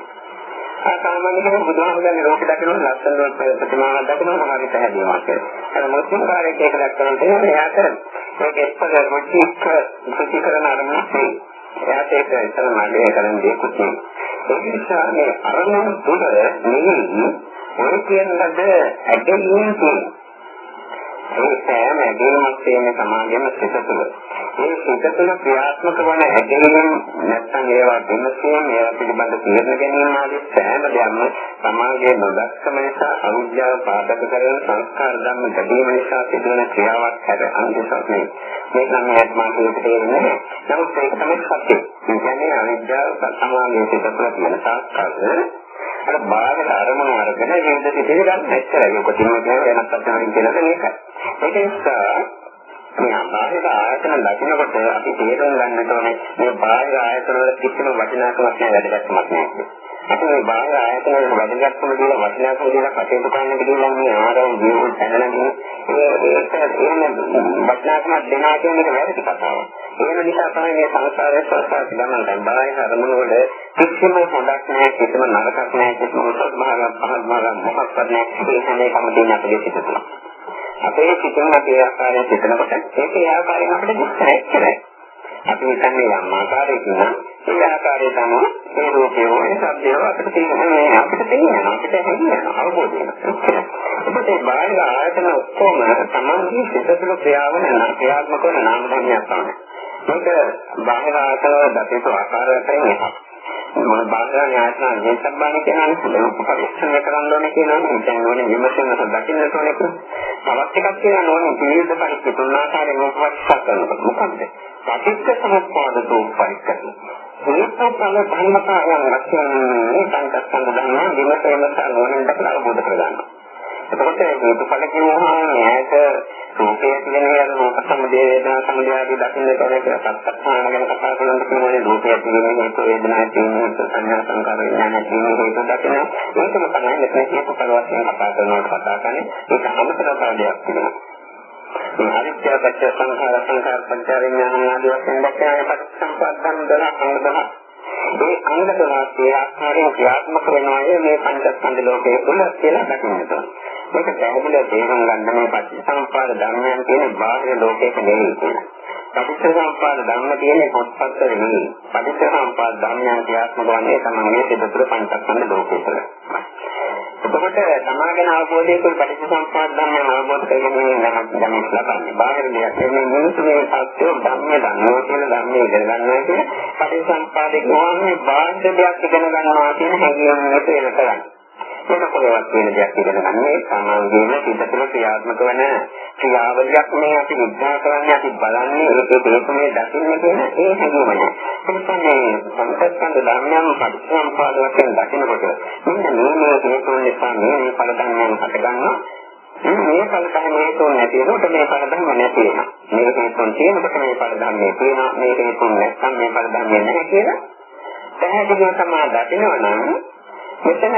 සාමාන්‍ය කෙනෙක් බුදුහාමුදුරන්ගේ රූප දකිනවා ලස්සන රූප ප්‍රතිමාවක් දකිනවා හරි පැහැදිලිවක් කියලා. අර මුස්ලිම් කාර්යයක් ඒක දක්වන තේ එයා කරන්නේ. ඒක එක්ක රුචික රුචි කරන අරමුණක් නෙවෙයි. එයාට ඒක ඉතල මගේ කරන දෙයක් නෙවෙයි. ඒ නිසා මේ අරමුණ තුළ නෙවෙයි ඔය කියන ලද ඇදහිීම් තියෙනවා. ඒ සෑම ඇදහිීමක් තියෙන සමාජයේම සිත තුළ. මේ සිත තුළ ක්‍රියාත්මක වන ඇදහිීම් නැත්නම් ඒවා දෙමසීම් ඒවා පිළිබඳ තීරණ ගැනීම ආදී සෑම දෙයක්ම සමාජයේ නොදක්කම නිසා අවිද්‍යාව පාදක කරගෙන සංස්කාර ධර්ම ගැටීම නිසා සිදුවන ක්‍රියාවක් හැර අනිසක් නෙවෙයි. මේක නම් ආත්මාවකට තේරෙන්නේ නැහැ. නමුත් ඒක තමයි සත්‍යය. ඒ කියන්නේ අවිද්‍යාව සමාජයේ සිත තුළ තියෙන සංස්කාර අර බාහිර අරමුණු අරගෙන ජීවිත සිටින ගන්න එච්චරයි. ඔක තියන දේ වෙනත් අත්දැකීම් කියලා මේකයි. ඒක නිසා මේ බාහිර ආයතන දකිනකොට අපි තේරුම් ගන්නට ඕනේ මේ බාහිර ආයතන වල කිසිම වටිනාකමක් නැහැ වැඩගත්මක් නැහැ. අපි මේ බාහිර ආයතන වල වැඩගත්ම දීලා වටිනාකම දීලා කටයුතු කරන්න කියලා මේ ආරෝග්‍ය ජීවිත පැනනදී ඒක එහෙම වටිනාකමක් දෙනවා කියන එක වැරදි කතාවක්. ඒ නිසා තමයි මේ සංසාරයේ සත්‍යය ගමන් බාහිර අරමුණු වල කිසිම හොඳක් නැහැ කිසිම නරකක් නැහැ කිසිම උසස් භාගයක් පහත් භාගයක් මොකක්වත් නැහැ ඒ හැම එකම තියෙන අපේ සිත තුළ. අපේ සිතන අපේ ආකාරයෙන් සිතනකොට ඒකේ ආකාරයෙන් අපිට දුක්ඛයි කරයි. අපි හිතන්නේ යම් ආකාරයකින් නම් ඒ ආකාරය තමයි ඒ රූපේ හෝ ඒ ශබ්දේ අපිට තියෙන්නේ අපිට තියෙනවා අපිට හැදෙනවා අවබෝධ වෙනවා. ඔබට ඒ බාහිර ආයතන ඔක්කොම තමන්ගේ සිත තුළ ක්‍රියාවන ක්‍රියාත්මක වන නාම ධර්මයක් තමයි. මේක බාහිර ආයතන දතිත ආකාරයෙන් එකක්. මොන බාහිර ආයතන මේ සම්බන්ධ කියනන්නේ පරිස්සම් කරන්න ඕනේ කියනවා. දැන් ඕනේ විමසන්න දකින්න ඕනේ කියලා. තවත් එකක් කියනවා ඕනේ විවිධ පරිච්ඡේද තුන ආකාරයෙන් මොකක්ද කරනකොට මොකක්ද? පටිච්ච සමුප්පාද දෝපරික්කති. හේතුඵල ධර්මතාවයන් වශයෙන් මේ සංකප්පන ධර්ම විමසීමට ඕනෙන් දක්වලා අවබෝධ කරගන්නවා. එතකොට හේතුඵල කියනවා න්යායක රූපය කියන එක රූප සමුදය වේදනා සමුදය ආදී දකින්න කෙනෙක් සත්‍යස්ථාන ගැන කතා කරනකොට කියන්නේ රූපය කියන හේතු වේදනා කියන හේතු සංඥා සංකාර විඥාන කියන හේතු දකින්න ඒකම තමයි මෙතන හේතුඵල වශයෙන් කතා කරනකොට කතා කරන්නේ ඒක අමතර කාර්යයක් වෙනවා. අනිත්‍ය පත්‍ය සංඛාර සංඛාර පත්‍ය විඥාන ආදී වශයෙන් දැක්කම පටිච්චසමුප්පාදන් දන අංගදහ ඒ අංග දහසේ ආකාරයෙන් ක්‍රියාත්මක වෙනවා මේ පංචස්කන්ධ ලෝකයේ තුල කියලා දකින්නට. මේක පැහැදිලිව තේරුම් ගන්න මේ පටිච්චසමුප්පාද ධර්මයන් කියන බාහිර ලෝකයක නෙවෙයි කියලා. පටිච්චසමුප්පාද ධර්ම තියෙන්නේ පොත්පත් නෙවෙයි. පටිච්චසමුප්පාද ධර්මයන් ක්‍රියාත්මක වන්නේ තමයි මේ දෙතුර පංචස්කන්ධ ලෝකයේ තුල. එතකොට සමාගෙන අවබෝධයේ කුල් පටිච්චසමුප්පාද ධර්මයන් අවබෝධ කරගන්නේ නැහැ නම් ලබන්නේ. බාහිර දෙයක් නෙමෙයි මිනිස්සු මේ සත්‍ය ධර්ම දන්නවා කියන ධර්මයේ ඉගෙන ගන්නවා කියන පටිච්චසමුප්පාදේ ගෝන්නේ බාහිර දෙයක් ඉගෙන ගන්නවා කියන හැඟීම නෙවෙයි කරන්නේ. මේක පොළවක් කියන දෙයක් ඉගෙන ගන්නේ සමාජයේම සිතතුල ක්‍රියාත්මක වන ක්‍රියාවලියක් මේ අපි විග්‍රහ කරන්නේ අපි බලන්නේ ඒකේ තේරුමේ දකින්න කියන ඒ හැඟීමයි. එතකොට මේ සංකල්පන ධර්මයන් පරිසම්පාද වශයෙන් දකිනකොට මෙන්න මේ මේ හේතුන් නිසා මේ මේ ඵල ධර්මයන් හට ගන්නවා. මේ ඵල ධර්ම හේතුන් නැති වෙනකොට මේ ඵල ධර්ම නැති වෙනවා. මේ හේතුන් තියෙනකොට මේ ඵල ධර්මයේ තියෙනවා. මේ හේතුන් නැත්නම් මේ ඵල ධර්මයේ නැහැ කියලා පැහැදිලිව තමයි දකිනවා නම් මෙතන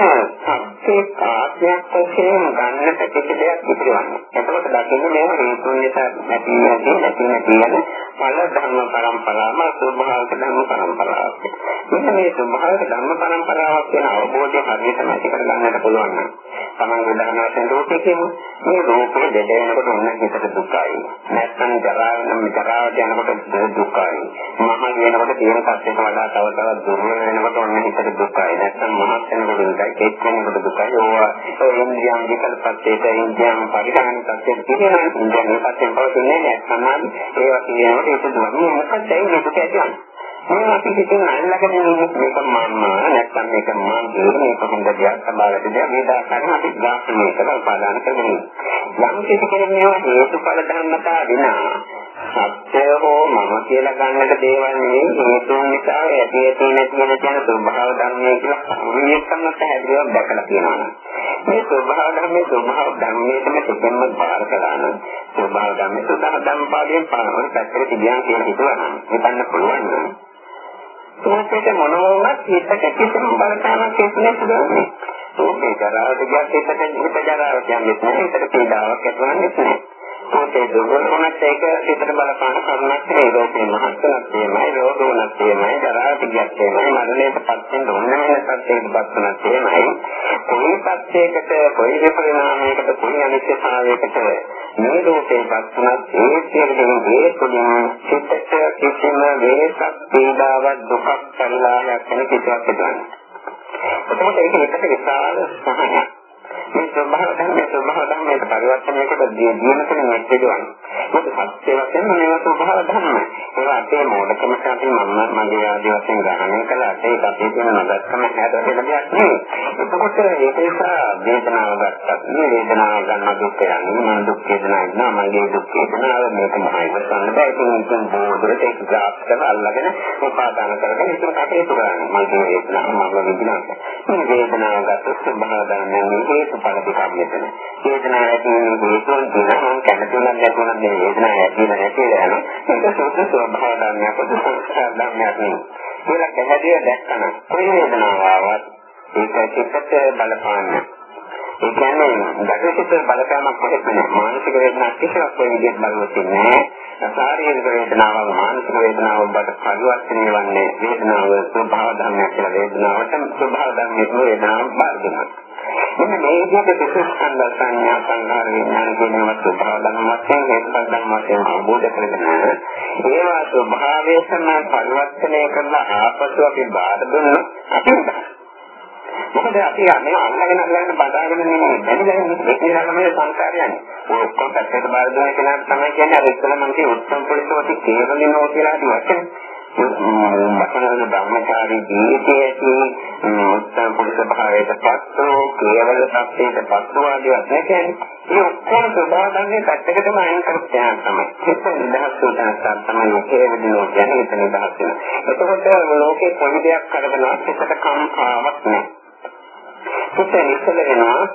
සත්‍යයේ ආත්මයක් වශයෙන් ගන්නට කිසි දෙයක් ඉතිරවන්නේ. එතකොට දකින්නේ මේ හේතුන් නිසා නැති නැති නැති නැති යන පල ධර්ම පරම්පරාවම ස්වභාවික ධර්ම පරම්පරාවක්. මෙන්න මේ ස්වභාවික ධර්ම පරම්පරාවක් කියන අවබෝධය හරියට නැති කරගන්නට පුළුවන් නම් තමන් උදාහරණ වශයෙන් රූපේ කියමු. මේ රූපේ දෙදෙනකොට ඔන්න හිතට දුකයි. නැත්නම් ජරාව නම් ජරාවට යනකොට දුකයි. මහල් වෙනකොට තියෙන කස්සෙට වඩා තව තවත් දුර්වල වෙනකොට ඔන්න හිතට දුකයි. නැත්නම් මහත් වෙනකොට දුකයි, කෙත් වෙනකොට දුකයි. ඕවා ඒ ඉන්ද්‍රියන් විකල්පත්තේට ඉන්ද්‍රියන් පරිහාන තත්ත්වයට තියෙනවා. ඉන්ද්‍රියන් විකල්පයෙන් පවතින්නේ නැත්නම් ඒවා කියනකොට ඒක දුන්නේ මොකක්ද ඒ දුක ඇතිවන්නේ. මම අපි හිතන අල්ලගෙන මේක මම නැත්නම් මේක මම කියන මේක හොඳ දෙයක් සමාගත දෙයක් මේ දායකයන් අපි දාර්ශනික කරලා උපාදාන කරගෙන යම් කිසි කෙනෙක් හේතුඵල ධර්මතා විනා සත්‍ය හෝ මම කියලා ගන්නට දේවල් නෙවෙයි හේතුන් නිසා ඇති ඇති නැති නැති යන ස්වභාව ධර්මයේ කියලා විවේකම පැහැදිලිව දැකලා තියෙනවා. මේ ස්වභාව ධර්මයේ ස්වභාව ධර්මයේම තිබෙන්න බාර කළා නම් ස්වභාව ධර්මයේ ස්වභාව ධර්ම පාඩයෙන් පාරවල් පැත්තට තිබියන් කියලා හිතුවා නම් හිතන්න පුළුවන් නම් ඒකට මොනවාවත් හිතට කිසිම බලපානක් නැහැ. ඕකේ ජරාවට ගියත් හිතට හිත ජරාව කියන්නේ නැහැ. හිතට පීඩාවක් ඇතිවන්නේ නැහැ. පොතේ දුරුවනත් ඒක හිතට බලපාන කරුණක් නෙවෙයි. රෝගේ මහත්කමක් තියෙනයි රෝග වුණත් තියෙනයි ජරාවට ගියත් තියෙනයි මරණයට පත් වෙන ඕන වෙන සත්‍යයකට පත් වෙනත් තියෙනයි කොයි සත්‍යයකට කොයි විපරිණාමයකට කොයි අනිත්‍යතාවයකට මේ රූපේ පත් වුණත් ඒ සියලුම මේ තුලින් චිත්තට කිසිම වේසක් පීඩාවක් දුකක් පරිලාහයක් වෙන කිසිවක් නැහැ එතකොට ඒක හිතට විශාල සහනයක්. මේ ස්වභාව ධර්මයේ ස්වභාව ධර්මයට පරිවර්තනයකට දියුණු කරන මෙච්චරවන්නේ. මොකද සත්‍ය වශයෙන් මේවා ස්වභාව ධර්ම. ඒවා අපේ මෝඩකම තමයි මම මගේ ආදී වශයෙන් ග්‍රහණය කළාට ඒක අපේ තියෙන නදස්කම හැදෙන්න දෙයක් නෙවෙයි. එතකොට ඒක නිසා වේදනාව ගත්තත් මේ වේදනාව ගන්න දුක් යන්නේ මම දුක් වේදනාව ඉන්නවා මගේ දුක් වේදනාව මේක මම ඉවසන්න බෑ ඒක නිකන් බෝධරට ඒක ග්‍රාෆ් කරලා අල්ලගෙන උපාදාන කරගෙන ඒක කටයුතු කරන්නේ මගේ වේදනාව මම විඳිනවා. මේ වේදනාව ගත්තොත් ස්වභාව ධර්මයේ හේතුඵල දෙකක් මෙතන. වේදනාව ඇති වෙන හේතුන් තියෙනවා මම කැමති උනත් නැති උනත් මේ වේදනාව ඇති වෙන නැති වෙන ඒක සෝත ස්වභාව ධර්මයක් පොදු සංස්කාර ධර්මයක් නෙවෙයි. ඒක පැහැදිලිව දැක්කම කොයි වේදනාවක් ආවත් ඒක චිත්තට බලපාන්නේ. ඒ කියන්නේ ගැටෙට බලපෑමක් කොහෙත් නෑ. මානසික වේදනාවක් කිසිවක් කොයි විදිහට බලවත් නෑ. ශාරීරික වේදනාවක් මානසික වේදනාවක් බවට පරිවර්තනය වන්නේ වේදනාව ස්වභාව ධර්මයක් කියලා වේදනාවට ස්වභාව ධර්මයේ වේදනාවක් බාර දෙනවා. මෙන්න මේ විදිහට දුක්ඛ සංඥා සංහාර විඥාන කියන ස්වභාව ධර්ම වශයෙන් හේතුඵල ධර්ම වශයෙන් අවබෝධ කරගෙන ඒවා ස්වභාවය තමයි පරිවර්තනය කරලා ආපසු අපි බාර දුන්නොත් අපි මොකද අපි යන්නේ අල්ලගෙන අල්ලගෙන බදාගෙන නෙමෙයි දැනගෙන මේක තමයි සංස්කාරයන්නේ ඔය ඔක්කොම පැත්තට බාර දුන්න කෙනා තමයි කියන්නේ අර ඉස්සෙල්ලා මම කිය උත්තම පොලිසෝටි කේවලිනෝ කියලා හිතුවා මතනවල ධර්මචාරී ජීවිතයේ ඇති උත්තර පුරුෂ භාවයට පස්සෝ කේවල සත්‍යයට පස්සෝ ආදී වශයෙන් කියන්නේ මේ ඔක්කොම සබඳන්නේ පැත්තකටම අයින් කරලා තමයි. ඒක නිදහස් උදාහරණ තමයි කේවලිනෝ කියන්නේ ඒක නිදහස් වෙන. එතකොට ලෝකේ කොයි දෙයක් කරගෙනවත් එකට කම්පාවක් නැහැ. පුතේ ඉස්සල වෙනවා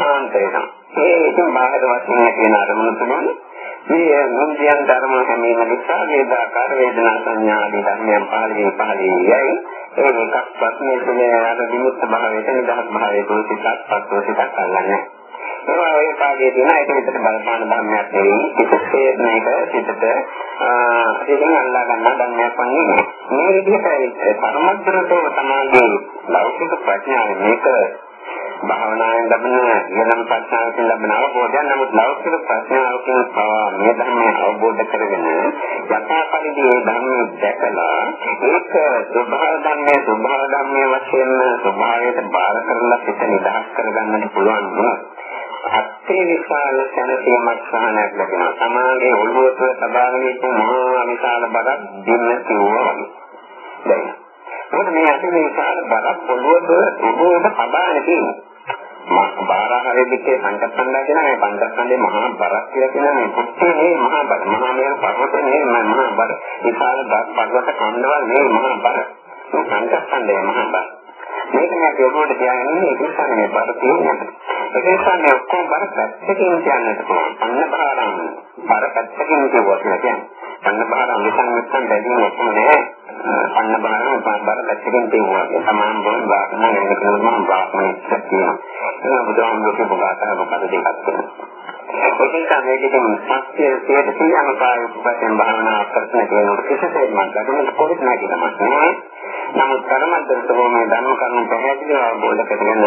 සාන්ත වෙනවා. ඒ ඉතින් බාහිර වශයෙන් කියන අරමුණු තුනනේ මේ මුන්දියන් ධර්ම හැමීම නිසා වේදාකාර වේදනා සංඥා ආදී ධර්මයන් පහළ වී පහළ වී යයි ඒ එකක්වත් මේ තුනේ අර විමුක්ත භාවයට නිදහස් භාවයට සිතක් පස්ව සිතක් අල්ලන්නේ ඒවා ඔය කාගේ තියෙන ඒක විතර බලපාන ධර්මයක් නෙවෙයි. කිසිසේ මේක සිතට ඉතින් අල්ලා ගන්න ධර්මයක් වන්නේ මේ විදිහට පරමද්දරතෝ තමයි ලෞකික ප්‍රඥාව මේක භාවනාවෙන් ලැබෙන ඊළඟ ප්‍රඥාවකින් ලැබෙන අවබෝධය නමුත් ලෞකික ප්‍රඥාවකින් පවා මේ ධර්මය අවබෝධ කරගෙන යථා පරිදි මේ ධර්මය දැකලා ඒක ස්වභාව ධර්මයේ ස්වභාව ධර්මයේ වශයෙන් ස්වභාවයට බාර කරලා පිට නිදහස් කරගන්නට පුළුවන් වුණා අත්ේ විශාල සැනසීමක් සහනයක් ලැබෙනවා. සමාගයේ ඔළුව තුළ සබාගෙන ඉන්න මහා විශාල බරක් දෙන්න කිව්වා වගේ. දැන් මොකද මේ අතේ විශාල බරක් ඔළුව තුළ ඔළුවට සබාගෙන තියෙනවා. බාරහරේ දෙකේ පංචස්කන්ධය කියන මේ පංචස්කන්ධේ මහා බරක් කියලා කියන මේ පුත්තේ මේ මහා බර. මහා මේ පර්වතේ මේ මහා බර. විශාල පර්වත කණ්ඩවල මේ මහා බර. මේ පංචස්කන්ධය මහා බර. මේක මේ ප්‍රබෝධ කියන්නේ ඒක නිසා මේ බර තියෙනවා. ඒක නිසා මේ ඔක්කොම බර පැත්තකින් කියන්නට පුළුවන්. අන්න බාරම් බර පැත්තකින් කියවුවා කියලා කියන්නේ. අන්න බාරම් විසං විසං බැදී ඔක්කොම නෑ. අන්න බාරම් බර පැත්තකින් කියවුවා සමාන බෝල් වාහන වෙන කෙනෙකුම වාහන ඉස්සතියි ඒක බුදුහාමුදුරුවෝ බොගාතන මොකද දෙකක් තියෙනවා. ඒක මේකෙන් සත්‍ය සියයට සියයම ප්‍රායෝගික වශයෙන් භාවනා කරන කෙනෙකුට කිසිසේත් මම ගන්න කොහෙත් නැහැ කියලා මම නෑ. නමුත් කර්මන්තරතෝ මේ ධර්ම කරුණු පැහැදිලිව අවබෝධ කරගෙන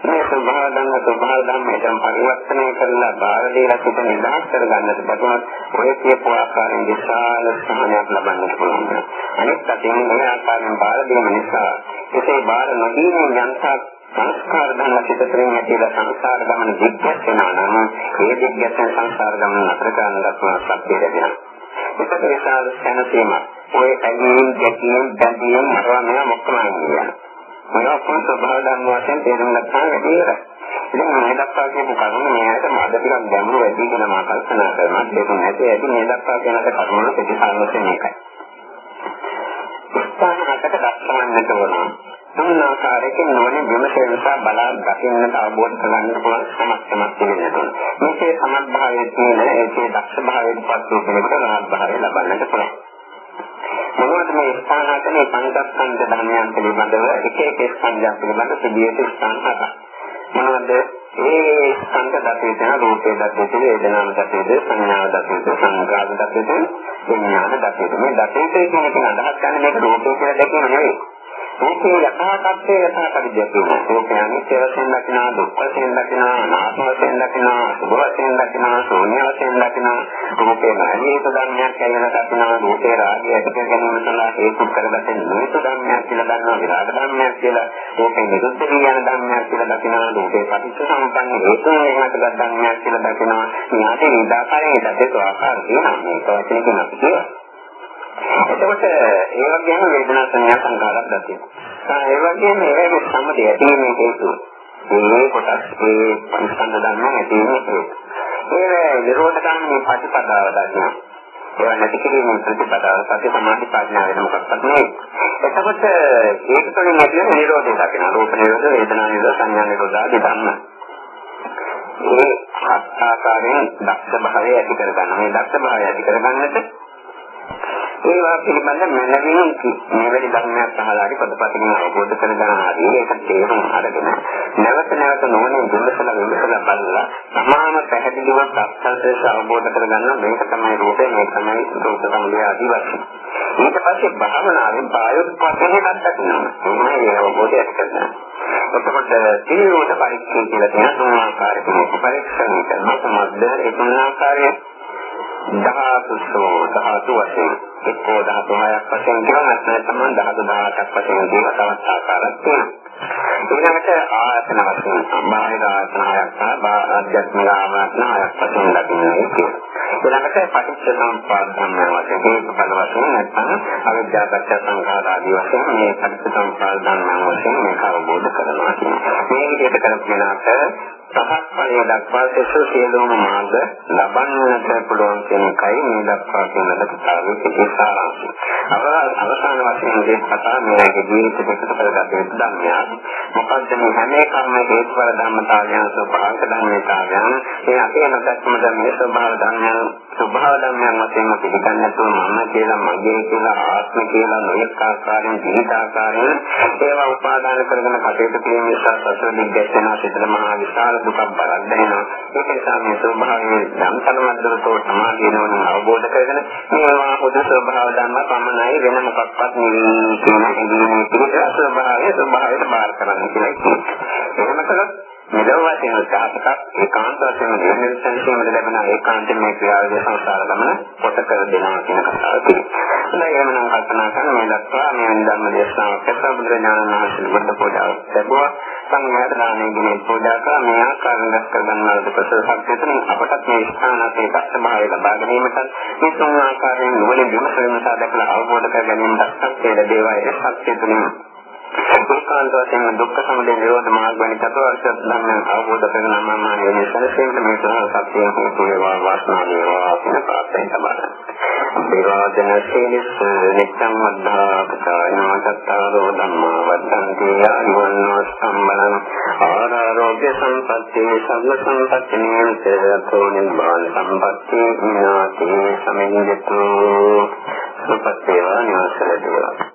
මේ ස්වභාව ධර්ම ස්වභාව ධර්මයෙන් පරිවර්තනය කරලා බාර දීලා සිට නිදහස් කරගන්නට බැතුනොත් ඔය කියපු ආකාරයෙන් විශාල සහනයක් ලබන්නට පුළුවන්. අනිත් අතින් මේ ආකාරයෙන් බාර දීම නිසා ඒකේ බාර නොදීම යන්තා සංස්කාර ධර්ම පිටතරින් ඇතිලා සංස්කාර ගමන දිග්ගැස් වෙනවා නම් ඒ දිග්ගැස් වෙන සංස්කාර ගමන නතර කරන්නත් සත්‍ය ලැබෙනවා. ඒකට විශාල සැනසීමක්. ඔය ඇලීම්, ගැටීම්, බැඳීම් මරවන්නේ මොකක්ද කියන්නේ. මොනවා කොහොමද ස්වභාව ධර්ම වශයෙන් තේරුම් ගන්න බැහැ. ඉතින් මේ දක්වා කියපු කරුණ මෙයාට අද ටිකක් ගැඹුරු වැඩි කියලා මම කල්පනා කරනවා ඒක නැති ඇති මේ දක්වා කියනක කරුණු ප්‍රතිසංගතන එකයි. ස්ථාන හතක දක්වන්නට ඕන. තුන් ආකාරයකින් නොවන විමසය නිසා බලා දකින්නට අවබෝධ කරගන්න පුළුවන් සමස්තමක් තිබෙනවා. මේකේ සමත්භාවයේ තියෙන ඒකේ දක්ෂ භාවයෙන් පත් වූ කෙනෙකුට රහත් භාවය ලබන්නට පුළුවන්. මොනවද මේ ස්ථාන හතේ පංචස්කන්ධ ධර්මයන් පිළිබඳව එක එක ස්කන්ධයන් පිළිබඳ සිදුවෙච්ච ස්ථාන හතක්. මොනවද? ඒ සංක දතේන රූපේ දතේන වේදනාව දතේන සංඥාව දතේන සංකාර දතේන විඥාන දතේන මේ දතේන කියන එක අදහස් ගන්න මේක රූපේ කියලා දැකීම නෙවෙයි. මේකේ යථා තත්ත්වය යථා පරිද්දයක් වෙනවා. ඒ කියන්නේ සේවසෙන් දකිනා, දුක් වශයෙන් දකිනා, අනාත්ම වශයෙන් දකිනා, සුභ වශයෙන් දකිනා, ශූන්‍ය වශයෙන් දකිනා, රූපේ නැතිව ධර්මයක් කියලා දකිනා, රූපේ රාගය ඇති කර ගැනීම සඳහා හේතු කරගන්න නිමිත ධර්මයක් කියලා දන්නවා, විරාග ධර්මයක් කියලා, රූපේ නිරුද්ධ කියන ධර්මයක් කියලා දකිනා, රූපේ පටිච්ච සමුප්පන්න හේතු වෙනකට ධර්මයක් කියලා දකිනා, මේ ආදී විදාකාරයෙන් දැකේ ආකාර තියෙනවා. මේක වශයෙන් කියනවා. එතකොට ඒ වගේම වේදනා සංඥා සංකාරයක් දැක්වෙනවා. ඒ වගේම ඒකේ සම්මතය ඇතිවීමේ හේතුව. මේ කොටස් ඒ පංචස්කන්ධ ධර්ම ඇතිවීමේ හේතුව. ඒ නිරෝධ ගාමී ප්‍රතිපදාව දක්වනවා. ඒවා නැති කිරීමේ ප්‍රතිපදාව සත්‍ය සමාධි ප්‍රඥා වෙන මොකක්වත් නෙවෙයි. එතකොට ඒක තුළින් ඇති වෙන නිරෝධය දකිනවා. රූප නිරෝධ, වේදනා නිරෝධ, සංඥා නිරෝධ ආදී ධර්ම. ඒ ආකාරයෙන් දක්ෂ භාවය ඇති කරගන්න. මේ දක්ෂ භාවය ඇති කරගන්නට ඒවා පිළිබඳ මනමින් මෙවැනි ධර්මයක් අහලාරි පදපතින් අවබෝධ කරගන්න ආදී ඒක තේරුම් අරගෙන නැවත නැවත නොවන දුන්නසල විමසලා බලලා තමාම පැහැදිලිව අත්‍යන්තයෙන් අවබෝධ කරගන්න මේක තමයි රූපේ මේක තමයි රූප සමුදය ආදී වශයෙන් ඊට පස්සේ භාවනාවෙන් පායොත්පත්තියක් දක්වනවා මේ අවබෝධය ඇති කරගන්න. එතකොට තීව්‍රත පරීක්ෂණ කියලා තියෙන තුන් ආකාරයක පරීක්ෂණ කරන සමද්ද ඒ තුන් ආකාරයේ ධාතුසෝ ධාතු වශයෙන්. එක්කෝ ධාතු හයක් වශයෙන් කියනවා නැත්නම් ධාතු 10ක් වශයෙන් කියන තවත් ආකාරයක් තියෙනවා. ඊළඟට ආයතන වශයෙන් බාහිර ආයතන හයක් සහ ආධ්‍යාත්මික ආයතන හයක් වශයෙන් ලැබෙනවා ඊළඟට පටිච්ච සමුප්පාද ධර්ම වශයෙන් හේතුඵල වශයෙන් නැත්නම් අවිද්‍යාපච්ච සංඛාර ආදී වශයෙන් මේ පටිච්ච සමුප්පාද ධර්ම වශයෙන් මේක අවබෝධ කරනවා කියනවා. මේ විදිහට කරපුවාට සහස්පය දක්වා සෙසු සියලුම මාර්ග ලබන්නට පුළුවන් කියන එකයි මේ දක්වා කියන ලක්ෂාවේ පිටසාරාංශය. අවසාන වශයෙන් මේ කතා මේ ජීවිත දෙකට කරගත යුතු ධර්මයක්. මොකද මේ හැම එකම හේතුඵල ධර්මතාවයන් ස්වභාවික ධර්මතාවයන් මේ අපේ නැත්නම් මේ ස්වභාව ධර්මයන් ස්වභාව ධර්මයන් වශයෙන් පිළිගන්නතුව මම කියලා මගේ කියලා ආත්ම කියලා නොයෙක් ආකාරයෙන් විවිධ ආකාරයෙන් ඒවා උපාදාන කරගෙන කටයුතු කිරීම නිසා සසර දිග්ගැස්සෙන සිතන මහා විශාල දුකක් බලක් දැනෙනවා. ඒක නිසා මේ ස්වභාවයේ ධම්සනමද්දරතෝ සමාධිය නෝන අවබෝධ කරගෙන මේවා පොදු ස්වභාව ධර්ම පමණයි වෙන මොකක්වත් නෙවෙයි කියන හැඟීමේ පිළිතුර ස්වභාවය ස්වභාවයට බාර කරන්න කියලා කියනවා. එහෙම කළොත් මෙලොව වශයෙන් උත්සාහක ඒකාන්ත වශයෙන් නිර්මිත සංකේමද ලැබෙන ඒකාන්ත මේ ක්‍රියාවේ සංසාර ගමන කොට කර දෙනවා කියන කතාව තියෙනවා. හොඳයි එහෙනම් කල්පනා කරන මේ දක්වා මේ ධර්ම දේශනාවක් කරලා බුදුරජාණන් වහන්සේ බුද්ධ පූජාව ලැබුවා. සංඝයාතනානේ ගුණ පූජා කළා මේ ආකාරයෙන් දැක් කර ගන්නා දුකසල සත්‍යයෙන් අපටත් මේ ස්ථානයේ දක්ෂ භාවය ලබා ගැනීමට මේ තුන් ආකාරයෙන් නුවණ විමසීම සහ දැකලා අවබෝධ කර ගැනීමට සත්‍ය ලැබේවා ඒ සත්‍ය තුලින් ඒකාන්ත වශයෙන් දුක්ඛ සමුදය නිරෝධ මාර්ග වැනි චතුරාර්ය සත්‍ය ධර්ම අවබෝධ කරගෙන මම මේ සැලසෙන්න මේ සත්‍ය හේතු වේවා වාසනාව වේවා කියන ප්‍රාර්ථනා සමාදන්. දේවාදන සීලස් නිච්ඡම් වද්ධා පචායනා චත්තාරෝ ධම්මා වද්දන්ති ආයුන්නෝ සම්බලං. ආරෝග්‍ය සම්පත්ති සම්ම සම්පත්ති නියතෝ නිබ්බාන සම්පත්ති ඥාති සමිඤ්ඤතු සුපත්තේවා නිවසලදේවා